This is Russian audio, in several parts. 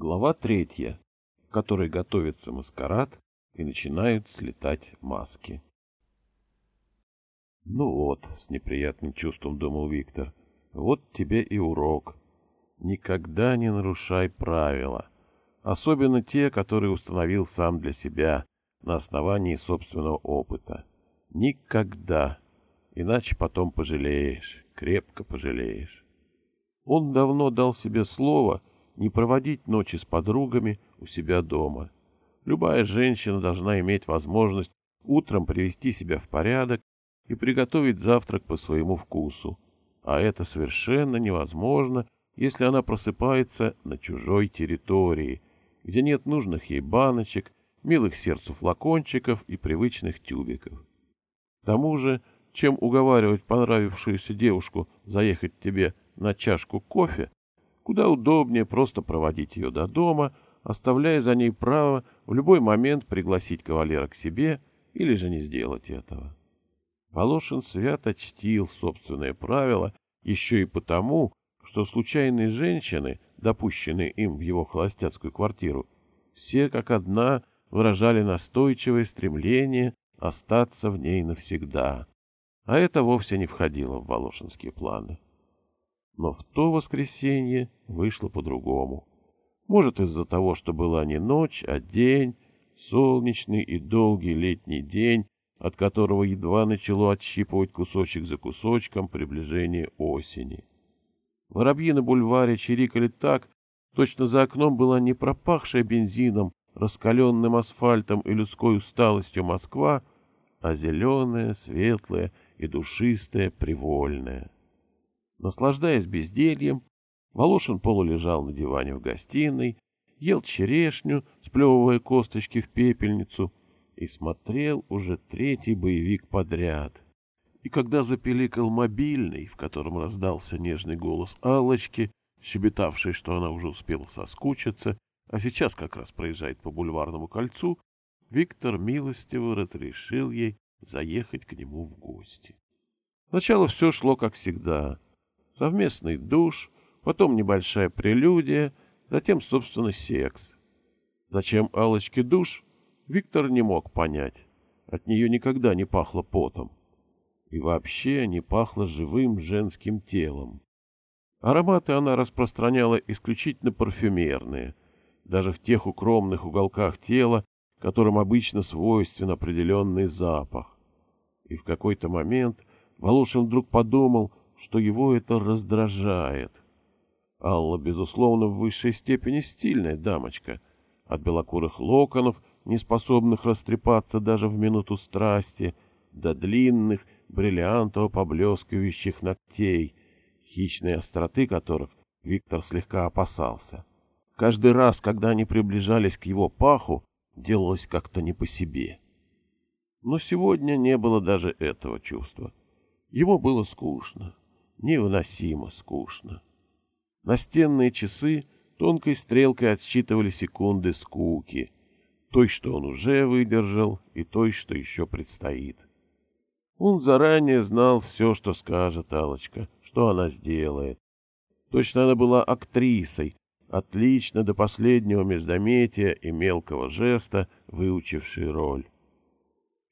Глава третья, в которой готовится маскарад и начинают слетать маски. «Ну вот», — с неприятным чувством думал Виктор, — «вот тебе и урок. Никогда не нарушай правила, особенно те, которые установил сам для себя на основании собственного опыта. Никогда, иначе потом пожалеешь, крепко пожалеешь». Он давно дал себе слово — не проводить ночи с подругами у себя дома. Любая женщина должна иметь возможность утром привести себя в порядок и приготовить завтрак по своему вкусу. А это совершенно невозможно, если она просыпается на чужой территории, где нет нужных ей баночек, милых сердцу флакончиков и привычных тюбиков. К тому же, чем уговаривать понравившуюся девушку заехать тебе на чашку кофе, Куда удобнее просто проводить ее до дома, оставляя за ней право в любой момент пригласить кавалера к себе или же не сделать этого. Волошин свято чтил собственное правило еще и потому, что случайные женщины, допущенные им в его холостяцкую квартиру, все как одна выражали настойчивое стремление остаться в ней навсегда. А это вовсе не входило в волошинские планы. Но в то воскресенье вышло по-другому. Может, из-за того, что была не ночь, а день, солнечный и долгий летний день, от которого едва начало отщипывать кусочек за кусочком приближение осени. Воробьи на бульваре чирикали так, точно за окном была не пропахшая бензином, раскаленным асфальтом и людской усталостью Москва, а зеленая, светлая и душистая, привольная. Наслаждаясь бездельем, Волошин полулежал на диване в гостиной, ел черешню, сплевывая косточки в пепельницу, и смотрел уже третий боевик подряд. И когда запеликал мобильный, в котором раздался нежный голос Аллочки, щебетавший, что она уже успела соскучиться, а сейчас как раз проезжает по бульварному кольцу, Виктор милостиво разрешил ей заехать к нему в гости. Сначала все шло как всегда — совместный душ, потом небольшая прелюдия, затем, собственно, секс. Зачем Алочке душ, Виктор не мог понять. От нее никогда не пахло потом. И вообще не пахло живым женским телом. Ароматы она распространяла исключительно парфюмерные, даже в тех укромных уголках тела, которым обычно свойствен определенный запах. И в какой-то момент Волошин вдруг подумал, что его это раздражает. Алла, безусловно, в высшей степени стильная дамочка. От белокурых локонов, не способных растрепаться даже в минуту страсти, до длинных, бриллиантово поблескивающих ногтей, хищной остроты которых Виктор слегка опасался. Каждый раз, когда они приближались к его паху, делалось как-то не по себе. Но сегодня не было даже этого чувства. Ему было скучно невыносимо скучно. Настенные часы тонкой стрелкой отсчитывали секунды скуки, той, что он уже выдержал, и той, что еще предстоит. Он заранее знал все, что скажет алочка что она сделает. Точно она была актрисой, отлично до последнего междометия и мелкого жеста, выучившей роль.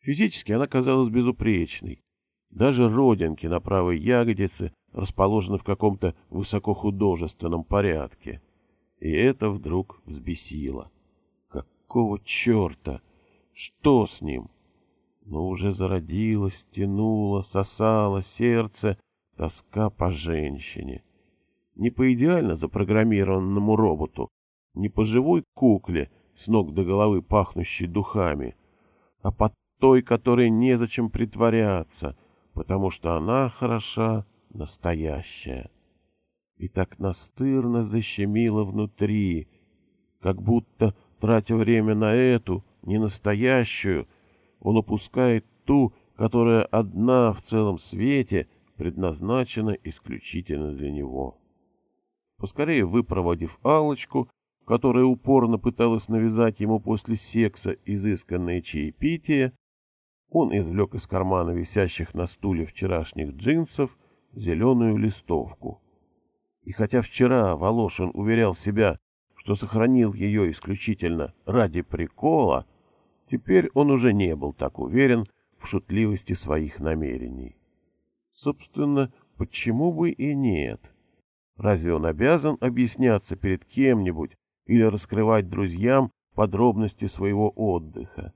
Физически она казалась безупречной, даже родинки на правой ягодице расположены в каком-то высокохудожественном порядке. И это вдруг взбесило. Какого черта? Что с ним? Но уже зародилось, тянуло, сосало сердце тоска по женщине. Не по идеально запрограммированному роботу, не по живой кукле, с ног до головы пахнущей духами, а по той, которой незачем притворяться — потому что она хороша, настоящая. И так настырно защемило внутри, как будто, тратя время на эту, не настоящую, он упускает ту, которая одна в целом свете предназначена исключительно для него. Поскорее выпроводив алочку которая упорно пыталась навязать ему после секса изысканное чаепитие, он извлек из кармана висящих на стуле вчерашних джинсов зеленую листовку. И хотя вчера Волошин уверял себя, что сохранил ее исключительно ради прикола, теперь он уже не был так уверен в шутливости своих намерений. Собственно, почему бы и нет? Разве он обязан объясняться перед кем-нибудь или раскрывать друзьям подробности своего отдыха?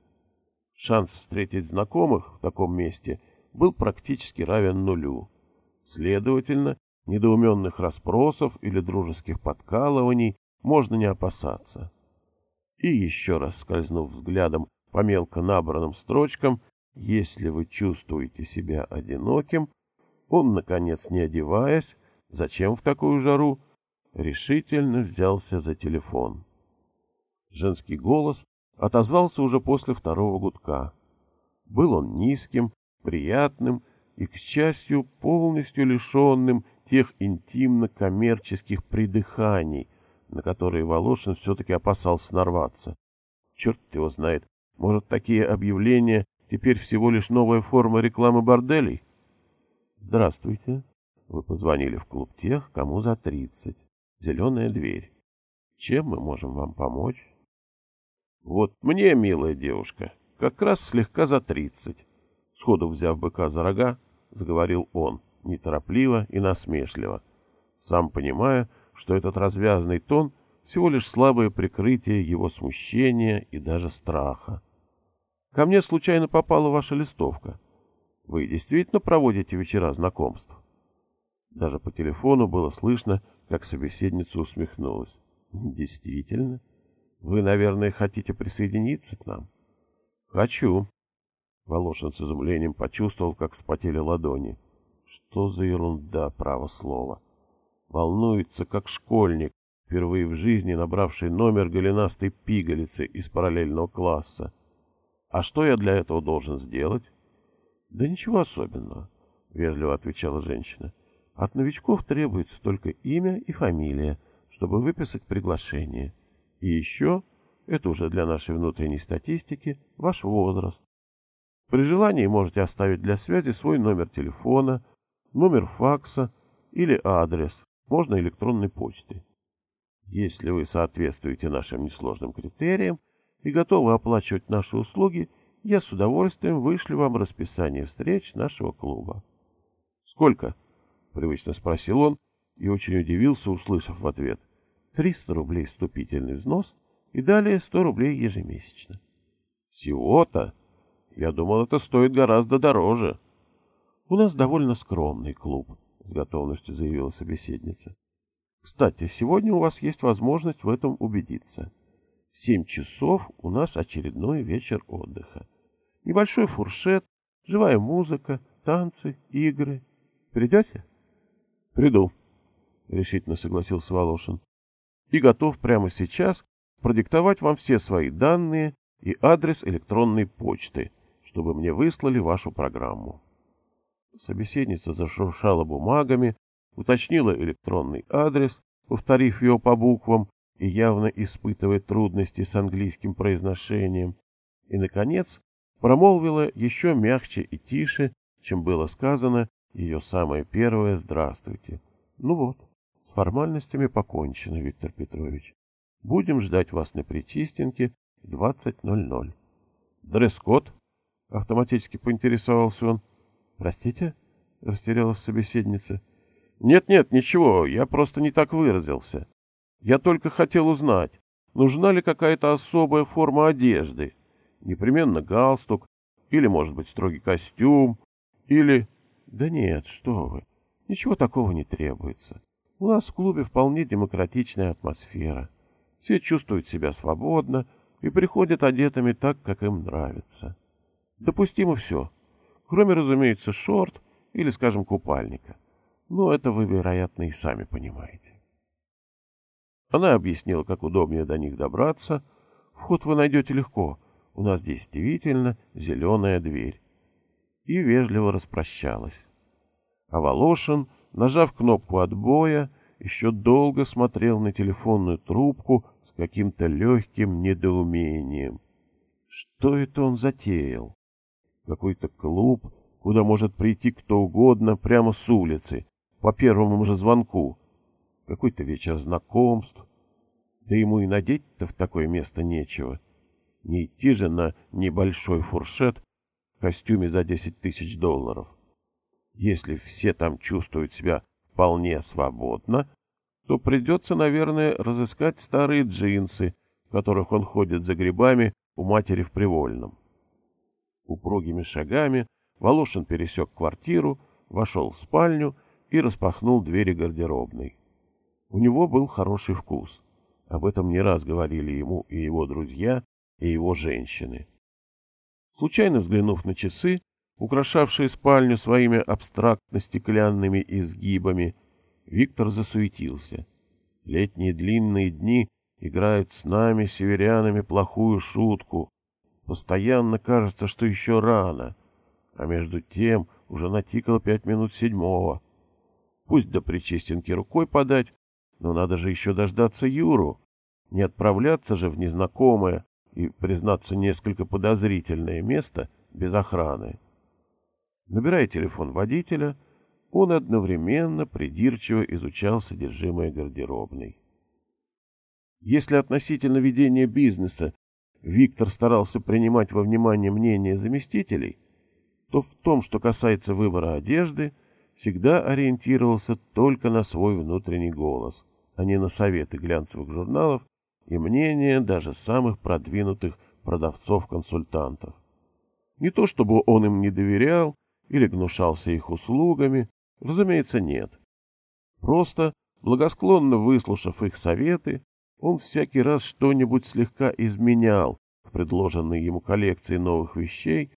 Шанс встретить знакомых в таком месте был практически равен нулю. Следовательно, недоуменных расспросов или дружеских подкалываний можно не опасаться. И еще раз скользнув взглядом по мелко набранным строчкам, если вы чувствуете себя одиноким, он, наконец, не одеваясь, зачем в такую жару, решительно взялся за телефон. Женский голос отозвался уже после второго гудка. Был он низким, приятным и, к счастью, полностью лишенным тех интимно-коммерческих придыханий, на которые Волошин все-таки опасался нарваться. Черт его знает, может, такие объявления теперь всего лишь новая форма рекламы борделей? Здравствуйте. Вы позвонили в клуб тех, кому за тридцать. Зеленая дверь. Чем мы можем вам помочь? Вот мне, милая девушка, как раз слегка за тридцать. Сходу взяв быка за рога, заговорил он, неторопливо и насмешливо, сам понимая, что этот развязный тон всего лишь слабое прикрытие его смущения и даже страха. Ко мне случайно попала ваша листовка. Вы действительно проводите вечера знакомств? Даже по телефону было слышно, как собеседница усмехнулась. Действительно? Вы, наверное, хотите присоединиться к нам? Хочу, Волошин с изумлением почувствовал, как вспотели ладони. Что за ерунда, право слово. Волнуется, как школьник, впервые в жизни набравший номер голенастой пигалицы из параллельного класса. А что я для этого должен сделать? Да ничего особенного, вежливо отвечала женщина. От новичков требуется только имя и фамилия, чтобы выписать приглашение. И еще, это уже для нашей внутренней статистики, ваш возраст. При желании можете оставить для связи свой номер телефона, номер факса или адрес, можно электронной почтой. Если вы соответствуете нашим несложным критериям и готовы оплачивать наши услуги, я с удовольствием вышлю вам расписание встреч нашего клуба. «Сколько?» — привычно спросил он и очень удивился, услышав в ответ. «Триста рублей вступительный взнос и далее сто рублей ежемесячно». «Всего-то?» Я думал, это стоит гораздо дороже. У нас довольно скромный клуб, с готовностью заявила собеседница. Кстати, сегодня у вас есть возможность в этом убедиться. В семь часов у нас очередной вечер отдыха. Небольшой фуршет, живая музыка, танцы, игры. Придете? Приду, решительно согласился Волошин. И готов прямо сейчас продиктовать вам все свои данные и адрес электронной почты, чтобы мне выслали вашу программу. Собеседница зашуршала бумагами, уточнила электронный адрес, повторив его по буквам и явно испытывая трудности с английским произношением, и, наконец, промолвила еще мягче и тише, чем было сказано ее самое первое «Здравствуйте». Ну вот, с формальностями покончено, Виктор Петрович. Будем ждать вас на Причистенке в 20.00. Дресс-код — автоматически поинтересовался он. «Простите?» — растерялась собеседница. «Нет-нет, ничего, я просто не так выразился. Я только хотел узнать, нужна ли какая-то особая форма одежды. Непременно галстук, или, может быть, строгий костюм, или... Да нет, что вы, ничего такого не требуется. У нас в клубе вполне демократичная атмосфера. Все чувствуют себя свободно и приходят одетыми так, как им нравится. Допустимо все, кроме, разумеется, шорт или, скажем, купальника. Но это вы, вероятно, и сами понимаете. Она объяснила, как удобнее до них добраться. Вход вы найдете легко. У нас действительно зеленая дверь. И вежливо распрощалась. А Волошин, нажав кнопку отбоя, еще долго смотрел на телефонную трубку с каким-то легким недоумением. Что это он затеял? Какой-то клуб, куда может прийти кто угодно прямо с улицы, по первому же звонку. Какой-то вечер знакомств. Да ему и надеть-то в такое место нечего. Не идти же на небольшой фуршет в костюме за 10 тысяч долларов. Если все там чувствуют себя вполне свободно, то придется, наверное, разыскать старые джинсы, в которых он ходит за грибами у матери в Привольном. Упругими шагами Волошин пересек квартиру, вошел в спальню и распахнул двери гардеробной. У него был хороший вкус. Об этом не раз говорили ему и его друзья, и его женщины. Случайно взглянув на часы, украшавшие спальню своими абстрактно-стеклянными изгибами, Виктор засуетился. Летние длинные дни играют с нами, северянами, плохую шутку. Постоянно кажется, что еще рано, а между тем уже натикало пять минут седьмого. Пусть до Причистенки рукой подать, но надо же еще дождаться Юру. Не отправляться же в незнакомое и, признаться, несколько подозрительное место без охраны. Набирая телефон водителя, он одновременно придирчиво изучал содержимое гардеробной. Если относительно ведения бизнеса Виктор старался принимать во внимание мнение заместителей, то в том, что касается выбора одежды, всегда ориентировался только на свой внутренний голос, а не на советы глянцевых журналов и мнения даже самых продвинутых продавцов-консультантов. Не то чтобы он им не доверял или гнушался их услугами, разумеется, нет. Просто, благосклонно выслушав их советы, он всякий раз что-нибудь слегка изменял в предложенной ему коллекции новых вещей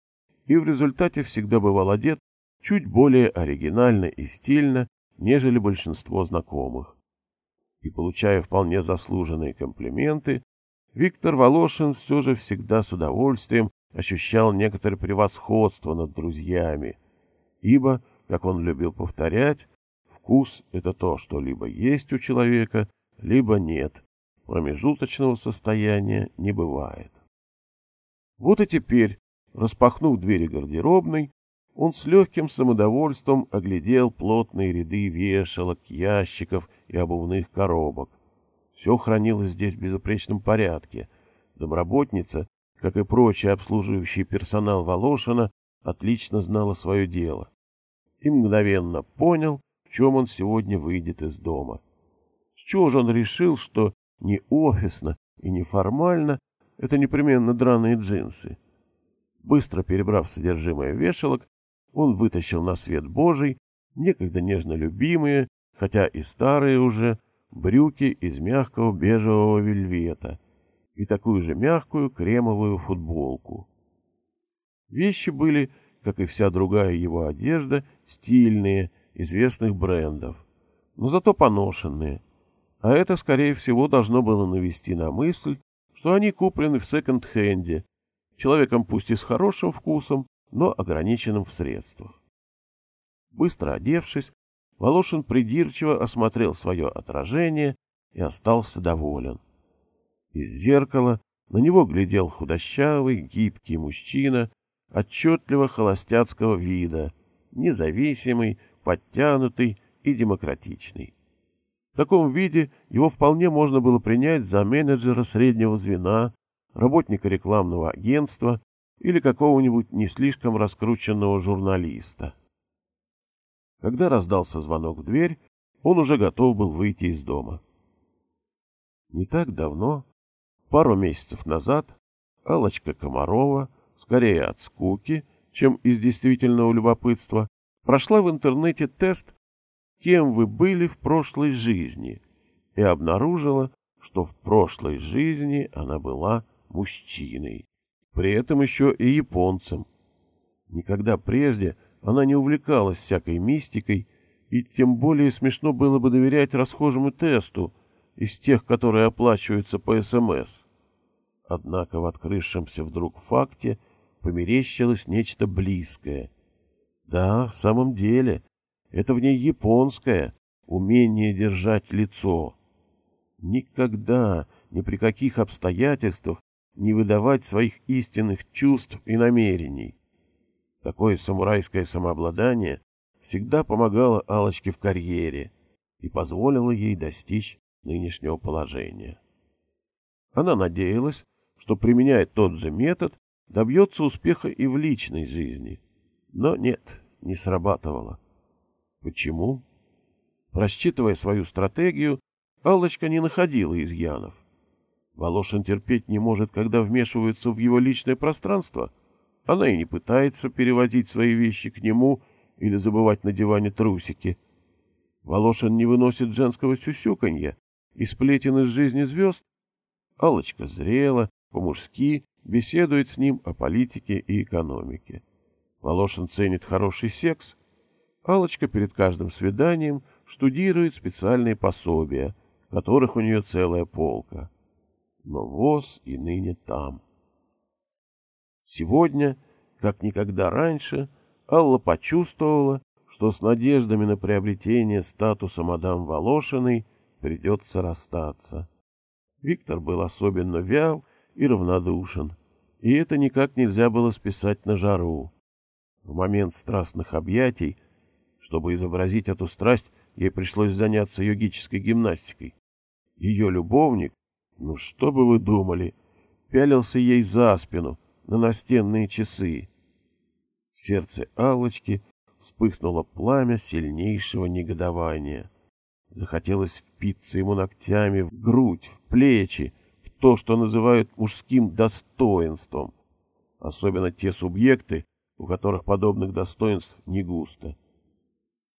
и в результате всегда бывал одет чуть более оригинально и стильно, нежели большинство знакомых. И, получая вполне заслуженные комплименты, Виктор Волошин все же всегда с удовольствием ощущал некоторое превосходство над друзьями, ибо, как он любил повторять, вкус — это то, что либо есть у человека, либо нет, промежуточного состояния не бывает. Вот и теперь, распахнув двери гардеробной, он с легким самодовольством оглядел плотные ряды вешалок, ящиков и обувных коробок. Все хранилось здесь в безупречном порядке. Домработница, как и прочий обслуживающий персонал Волошина, отлично знала свое дело. И мгновенно понял, в чем он сегодня выйдет из дома. С чего же он решил, что не офисно и не формально это непременно драные джинсы? Быстро перебрав содержимое вешалок, он вытащил на свет Божий некогда нежно любимые, хотя и старые уже, брюки из мягкого бежевого вельвета и такую же мягкую кремовую футболку. Вещи были, как и вся другая его одежда, стильные, известных брендов, но зато поношенные, а это, скорее всего, должно было навести на мысль, что они куплены в секонд-хенде, человеком пусть и с хорошим вкусом, но ограниченным в средствах. Быстро одевшись, Волошин придирчиво осмотрел свое отражение и остался доволен. Из зеркала на него глядел худощавый, гибкий мужчина, отчетливо холостяцкого вида, независимый, подтянутый и демократичный. В таком виде его вполне можно было принять за менеджера среднего звена, работника рекламного агентства или какого-нибудь не слишком раскрученного журналиста. Когда раздался звонок в дверь, он уже готов был выйти из дома. Не так давно, пару месяцев назад, алочка Комарова, скорее от скуки, чем из действительного любопытства, прошла в интернете тест «Кем вы были в прошлой жизни?» и обнаружила, что в прошлой жизни она была мужчиной при этом еще и японцем. Никогда прежде она не увлекалась всякой мистикой, и тем более смешно было бы доверять расхожему тесту из тех, которые оплачиваются по СМС. Однако в открывшемся вдруг факте померещилось нечто близкое. Да, в самом деле, это в ней японское умение держать лицо. Никогда, ни при каких обстоятельствах не выдавать своих истинных чувств и намерений. Такое самурайское самообладание всегда помогало алочке в карьере и позволило ей достичь нынешнего положения. Она надеялась, что, применяя тот же метод, добьется успеха и в личной жизни. Но нет, не срабатывало. Почему? Просчитывая свою стратегию, Аллочка не находила изъянов. Волошин терпеть не может, когда вмешиваются в его личное пространство. Она и не пытается перевозить свои вещи к нему или забывать на диване трусики. Волошин не выносит женского сюсюканья и сплетен из жизни звезд. Аллочка зрела, по-мужски, беседует с ним о политике и экономике. Волошин ценит хороший секс. Аллочка перед каждым свиданием штудирует специальные пособия, которых у нее целая полка но воз и ныне там. Сегодня, как никогда раньше, Алла почувствовала, что с надеждами на приобретение статуса мадам Волошиной придется расстаться. Виктор был особенно вял и равнодушен, и это никак нельзя было списать на жару. В момент страстных объятий, чтобы изобразить эту страсть, ей пришлось заняться йогической гимнастикой. Ее любовник, ну что бы вы думали? Пялился ей за спину, на настенные часы. В сердце Аллочки вспыхнуло пламя сильнейшего негодования. Захотелось впиться ему ногтями в грудь, в плечи, в то, что называют мужским достоинством. Особенно те субъекты, у которых подобных достоинств не густо.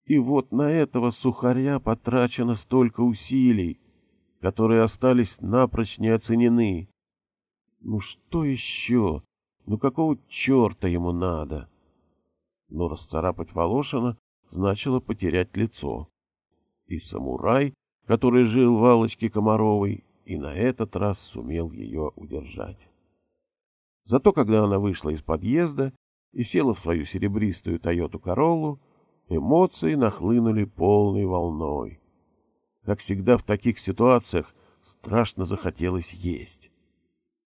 И вот на этого сухаря потрачено столько усилий, которые остались напрочь не оценены. Ну что еще? Ну какого черта ему надо? Но расцарапать Волошина значило потерять лицо. И самурай, который жил в Аллочке Комаровой, и на этот раз сумел ее удержать. Зато когда она вышла из подъезда и села в свою серебристую Тойоту Короллу, эмоции нахлынули полной волной. Как всегда в таких ситуациях страшно захотелось есть.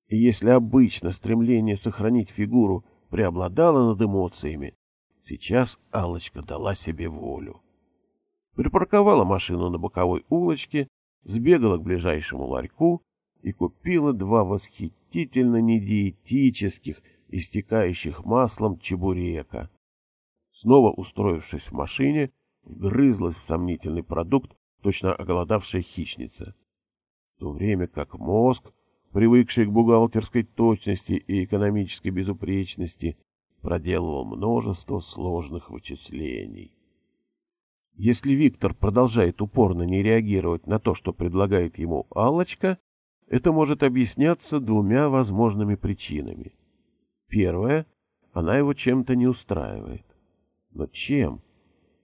И если обычно стремление сохранить фигуру преобладало над эмоциями, сейчас алочка дала себе волю. Припарковала машину на боковой улочке, сбегала к ближайшему ларьку и купила два восхитительно недиетических, истекающих маслом чебурека. Снова устроившись в машине, вгрызлась в сомнительный продукт точно оголодавшая хищница. В то время как мозг, привыкший к бухгалтерской точности и экономической безупречности, проделывал множество сложных вычислений. Если Виктор продолжает упорно не реагировать на то, что предлагает ему алочка это может объясняться двумя возможными причинами. Первое — она его чем-то не устраивает. Но чем?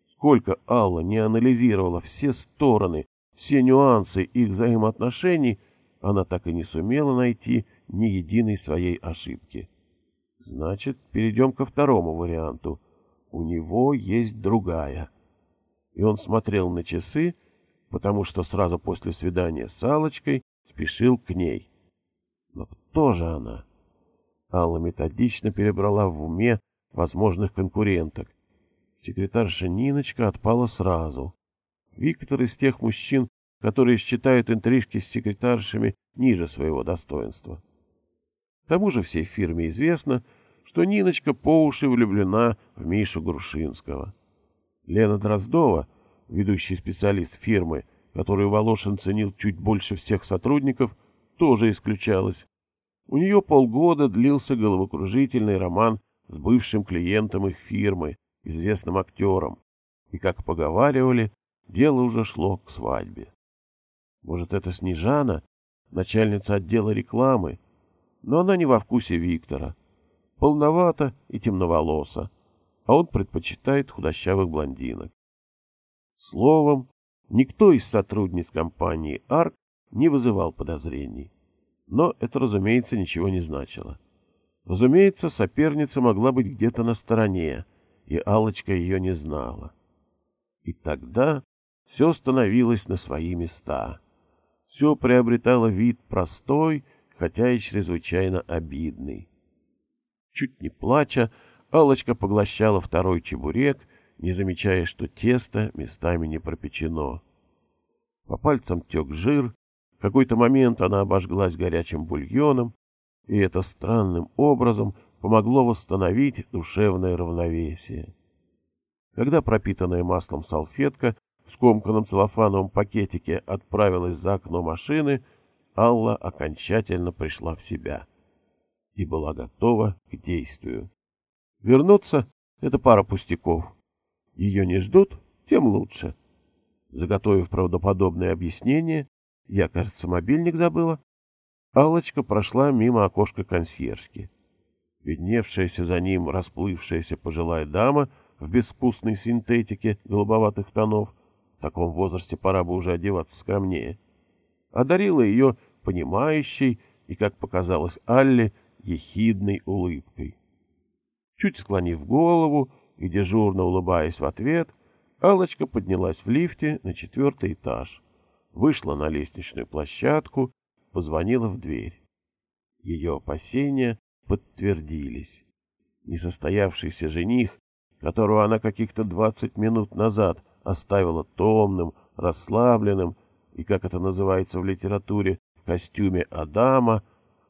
Сколько Алла не анализировала все стороны, все нюансы их взаимоотношений, она так и не сумела найти ни единой своей ошибки. Значит, перейдем ко второму варианту. У него есть другая. И он смотрел на часы, потому что сразу после свидания с Аллочкой спешил к ней. Но кто же она? Алла методично перебрала в уме возможных конкуренток Секретарша Ниночка отпала сразу. Виктор из тех мужчин, которые считают интрижки с секретаршами ниже своего достоинства. К тому же всей фирме известно, что Ниночка по уши влюблена в Мишу Грушинского. Лена Дроздова, ведущий специалист фирмы, которую Волошин ценил чуть больше всех сотрудников, тоже исключалась. У нее полгода длился головокружительный роман с бывшим клиентом их фирмы, известным актером, и, как поговаривали, дело уже шло к свадьбе. Может, это Снежана, начальница отдела рекламы, но она не во вкусе Виктора. Полновата и темноволоса, а он предпочитает худощавых блондинок. Словом, никто из сотрудниц компании «Арк» не вызывал подозрений. Но это, разумеется, ничего не значило. Разумеется, соперница могла быть где-то на стороне, и алочка ее не знала. И тогда все становилось на свои места. Все приобретало вид простой, хотя и чрезвычайно обидный. Чуть не плача, алочка поглощала второй чебурек, не замечая, что тесто местами не пропечено. По пальцам тек жир, какой-то момент она обожглась горячим бульоном, и это странным образом помогло восстановить душевное равновесие. Когда пропитанная маслом салфетка в скомканном целлофановом пакетике отправилась за окно машины, Алла окончательно пришла в себя и была готова к действию. Вернуться — это пара пустяков. Ее не ждут, тем лучше. Заготовив правдоподобное объяснение, я, кажется, мобильник забыла. Аллочка прошла мимо окошка консьержки. Видневшаяся за ним расплывшаяся пожилая дама в безвкусной синтетике голубоватых тонов, в таком возрасте пора бы уже одеваться скромнее, одарила ее понимающей и, как показалось Алле, ехидной улыбкой. Чуть склонив голову и дежурно улыбаясь в ответ, алочка поднялась в лифте на четвертый этаж вышла на лестничную площадку, позвонила в дверь. Ее опасения подтвердились. Несостоявшийся жених, которого она каких-то двадцать минут назад оставила томным, расслабленным и, как это называется в литературе, в костюме Адама,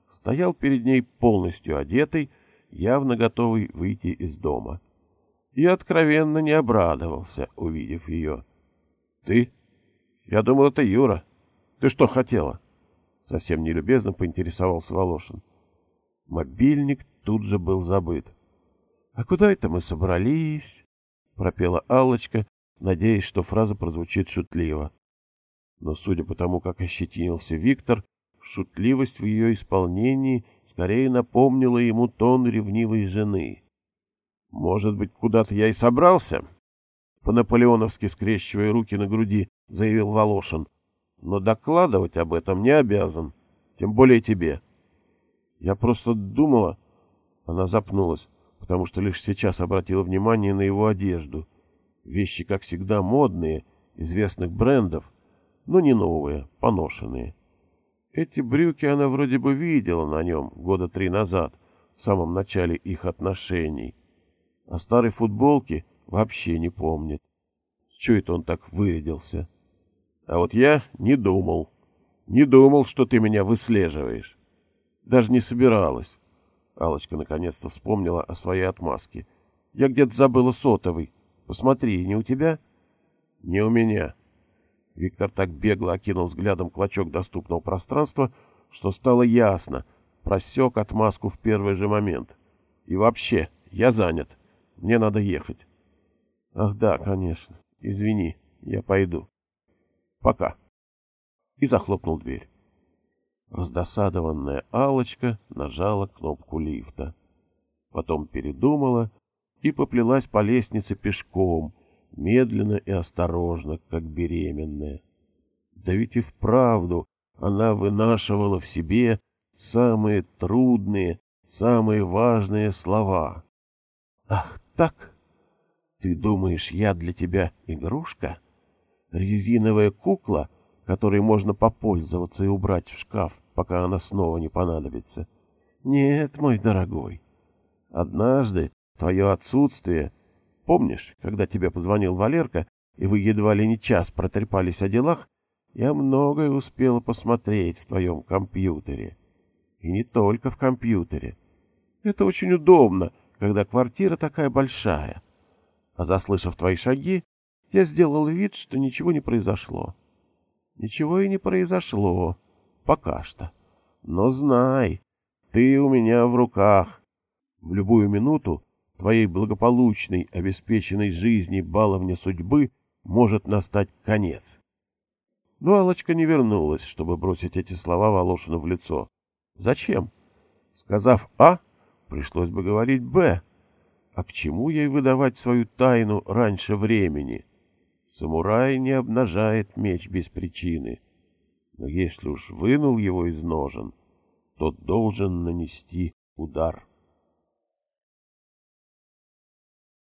стоял перед ней полностью одетый, явно готовый выйти из дома. И откровенно не обрадовался, увидев ее. — Ты? Я думал, это Юра. Ты что хотела? Совсем нелюбезно поинтересовался Волошин. Мобильник тут же был забыт. А куда это мы собрались? пропела Аллочка, надеясь, что фраза прозвучит шутливо. Но судя по тому, как ощетинился Виктор, шутливость в ее исполнении скорее напомнила ему тон ревнивой жены. Может быть, куда-то я и собрался? По-наполеоновски скрещивая руки на груди, — заявил Волошин. — Но докладывать об этом не обязан, тем более тебе. Я просто думала... Она запнулась, потому что лишь сейчас обратила внимание на его одежду. Вещи, как всегда, модные, известных брендов, но не новые, поношенные. Эти брюки она вроде бы видела на нем года три назад, в самом начале их отношений. А старой футболки вообще не помнит. С чего это он так вырядился? А вот я не думал. Не думал, что ты меня выслеживаешь. Даже не собиралась. алочка наконец-то вспомнила о своей отмазке. Я где-то забыла сотовый. Посмотри, не у тебя? Не у меня. Виктор так бегло окинул взглядом клочок доступного пространства, что стало ясно. Просек отмазку в первый же момент. И вообще, я занят. Мне надо ехать. Ах да, конечно. Извини, я пойду. Пока. И захлопнул дверь. Раздосадованная алочка нажала кнопку лифта. Потом передумала и поплелась по лестнице пешком, медленно и осторожно, как беременная. Да ведь и вправду она вынашивала в себе самые трудные, самые важные слова. «Ах так? Ты думаешь, я для тебя игрушка?» резиновая кукла, которой можно попользоваться и убрать в шкаф, пока она снова не понадобится. Нет, мой дорогой. Однажды твое отсутствие... Помнишь, когда тебе позвонил Валерка, и вы едва ли не час протрепались о делах, я многое успела посмотреть в твоем компьютере. И не только в компьютере. Это очень удобно, когда квартира такая большая. А заслышав твои шаги, я сделал вид, что ничего не произошло. Ничего и не произошло. Пока что. Но знай, ты у меня в руках. В любую минуту твоей благополучной, обеспеченной жизни баловня судьбы может настать конец. Но Алочка не вернулась, чтобы бросить эти слова Волошину в лицо. Зачем? Сказав «А», пришлось бы говорить «Б». А к чему ей выдавать свою тайну раньше времени? — Самурай не обнажает меч без причины, но если уж вынул его из ножен, то должен нанести удар.